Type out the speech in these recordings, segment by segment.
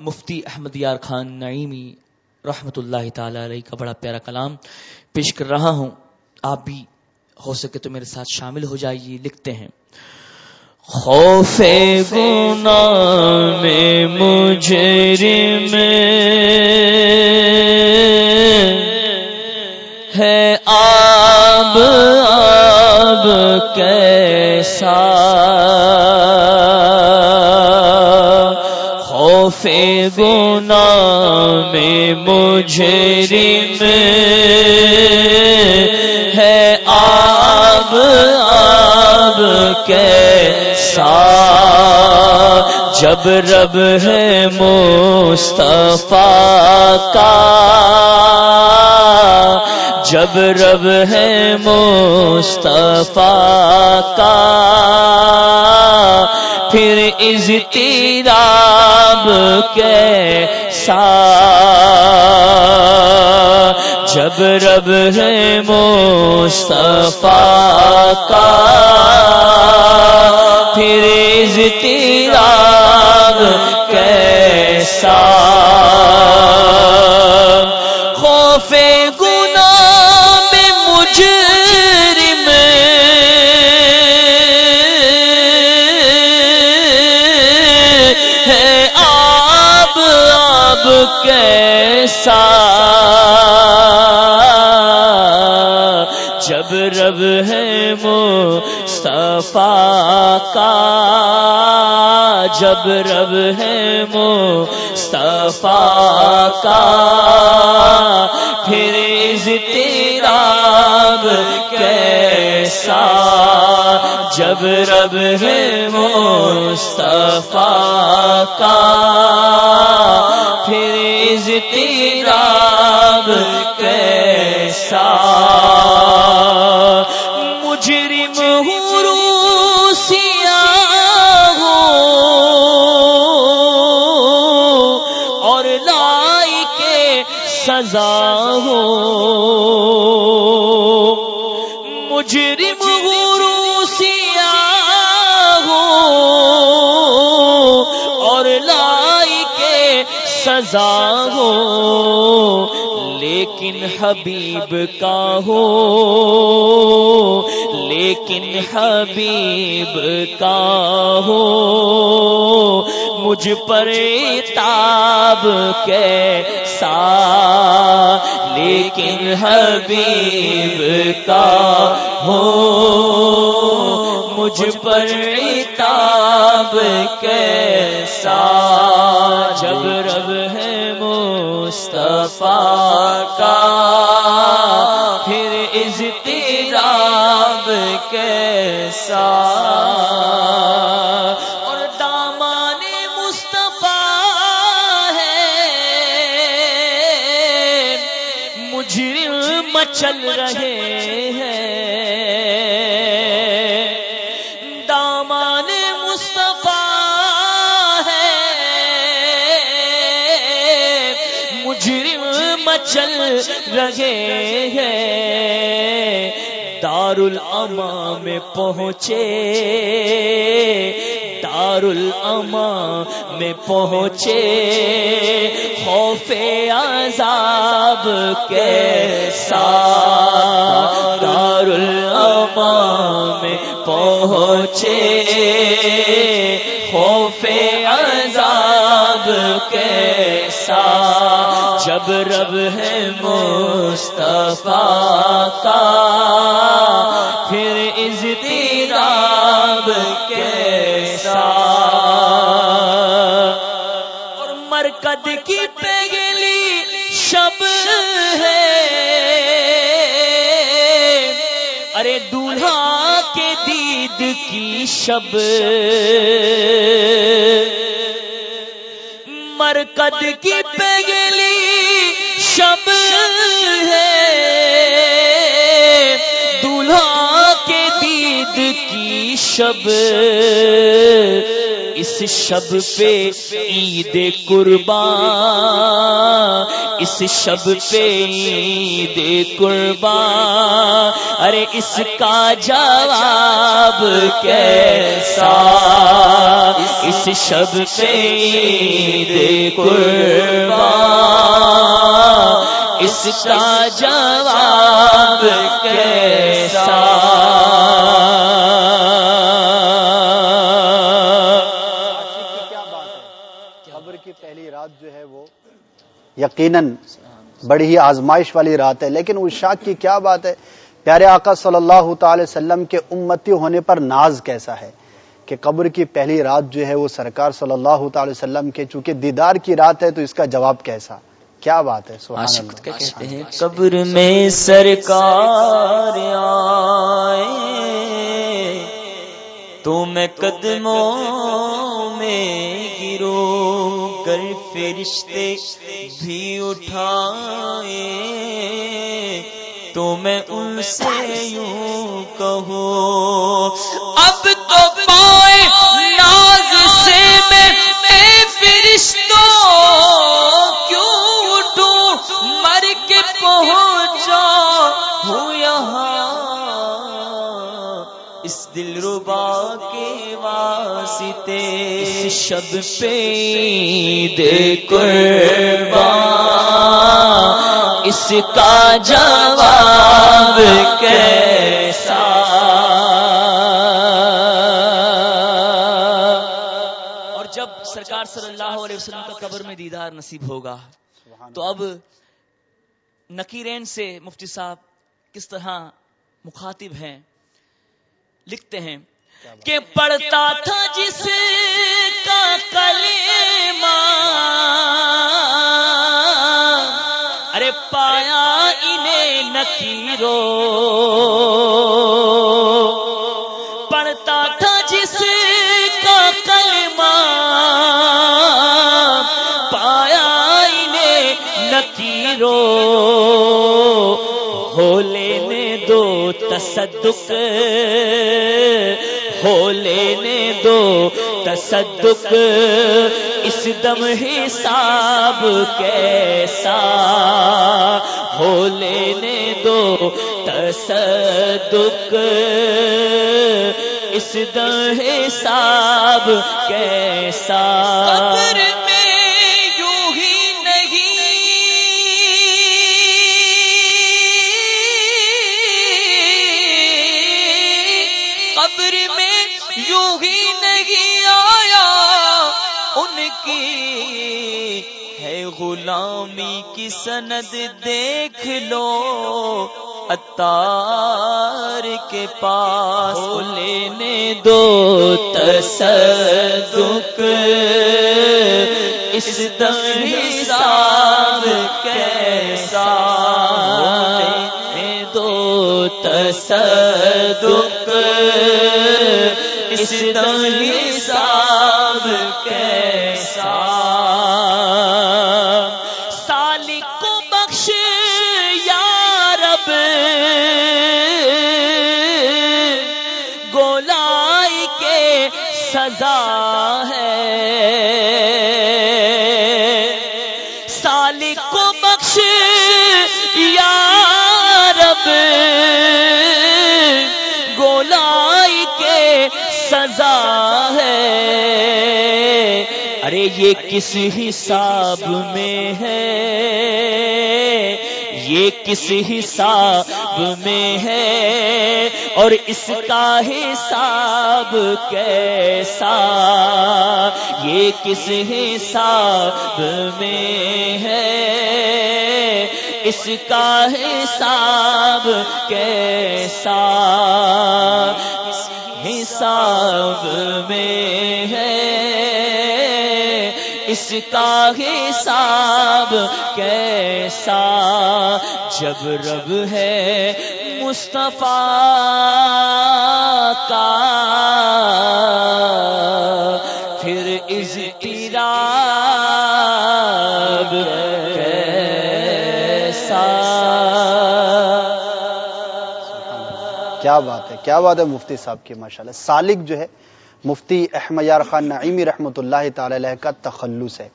مفتی احمد یار خان نعیمی رحمت اللہ تعالی علیہ کا بڑا پیارا کلام پیش کر رہا ہوں۔ آپ بھی ہو سکے تو میرے ساتھ شامل ہو جائیے، لکھتے ہیں۔ خوف گنا میں مجرم ہے۔ آب آب کیسا؟ خوف گنا میں مجرم ہے۔ آب آب کیسا؟ جب رب ہے مصطفیٰ کا۔ جب رب ہے مصطفیٰ کا۔ پھر از تیراب کے سا جب رب ہے مصطفیٰ کا پھر تیرا کے کا جب رب ہے مصطفیٰ کا، پھر از تیراب کیسا؟ جب رب ہے مصطفیٰ کا، پھر از تیراب سزا ہو۔ مجرم روسیا ہو۔ اور لائی کے سزا ہو۔ لیکن حبیب کا ہو۔ لیکن حبیب کا ہو۔ مجھ پر تاب کے سا لیکن حبیب کا ہو، مجھ پر تاب کیسا؟ جب رب ہے مصطفیٰ کا، پھر از تیراب کیسا؟ مجرم مچل رہے ہیں۔ دامان مصطفیٰ ہے۔ مجرم مچل رہے ہیں۔ دار الاما میں پہنچے۔ دار الاما میں پہنچے۔ خوف عذاب کے ساتھ دار الاما پہنچے۔ خوف عذاب کے ساتھ جب رب ہے مصطفیٰ کا، پھر از دولہا کے دید کی شب۔ مرکد کی پگلی شب ہے۔ دولہا کے دید کی شب۔ اس شب پہ عید قربان، اس شب پہ عید قربان، ارے اس کا جواب کیسا؟ اس شب پہ عید قربان، اس کا یقیناً بڑی ہی آزمائش والی رات ہے۔ لیکن اس شاک کی کیا بات ہے؟ پیارے آقا صلی اللہ تعالی وسلم کے امتی ہونے پر ناز کیسا ہے؟ کہ قبر کی پہلی رات جو ہے وہ سرکار صلی اللہ تعالی وسلم کے چونکہ دیدار کی رات ہے تو اس کا جواب کیسا؟ کیا بات ہے؟ کہتے ہیں؟ قبر میں سرکار آئے تو میں قدموں میں گرو کر فرشتے بھی اٹھائے۔ تو میں ان سے یوں کہوں، اب تو پائے ناز سے میں فرشتوں، کیوں اٹھوں؟ مر کے پہنچا ہوں یہاں۔ اس دل ربا کے واسطے شب پہ قربان اس کا جواب کیسا؟ اور جب سرکار صلی اللہ علیہ وسلم کا قبر میں دیدار نصیب ہوگا تو اب نکیرین سے مفتی صاحب کس طرح مخاطب ہیں لکھتے ہیں۔ کہ پڑھتا تھا جس کا کلمہ ارے پایا انہیں نکیرو۔ پڑھتا تھا جس کا کلمہ پایا انہیں نکیرو۔ ہو لینے دو تصدق ہو لینے دو تصدق، اس دم حساب کیسا؟ ہو لینے دو تصدق، اس دم حساب کیسا؟ غلامی کی سند دیکھ لو اتار کے پاس لینے دو تصدق۔ اس دم حساب کیسا دو تصدق۔ اس دم حساب کیسا ہے۔ سالک کو بخش یا رب، گولائی کے سزا ہے۔ ارے یہ کس حساب میں ہے؟ یہ کس حساب میں ہے اور اس کا حساب کیسا؟ یہ کس حساب میں ہے؟ اس کا حساب کیسا؟ حساب میں اس کا حساب کیسا؟ جب رب ہے مصطفیٰ کا، پھر اس کیا بات ہے، کیا بات ہے مفتی صاحب کی، ماشاءاللہ، سالک جو ہے مفتی احمد خان نعیمی رحمۃ اللہ تعالی علیہ کا تخلص ہے۔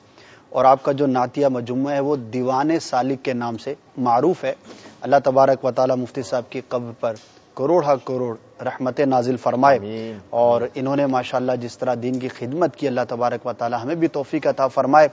اور آپ کا جو نعتیہ مجموعہ ہے وہ دیوان سالک کے نام سے معروف ہے۔ اللہ تبارک و تعالی مفتی صاحب کی قبر پر کروڑ ہا کروڑ رحمت نازل فرمائے۔ اور انہوں نے ماشاءاللہ جس طرح دین کی خدمت کی اللہ تبارک و تعالی ہمیں بھی توفیق عطا فرمائے۔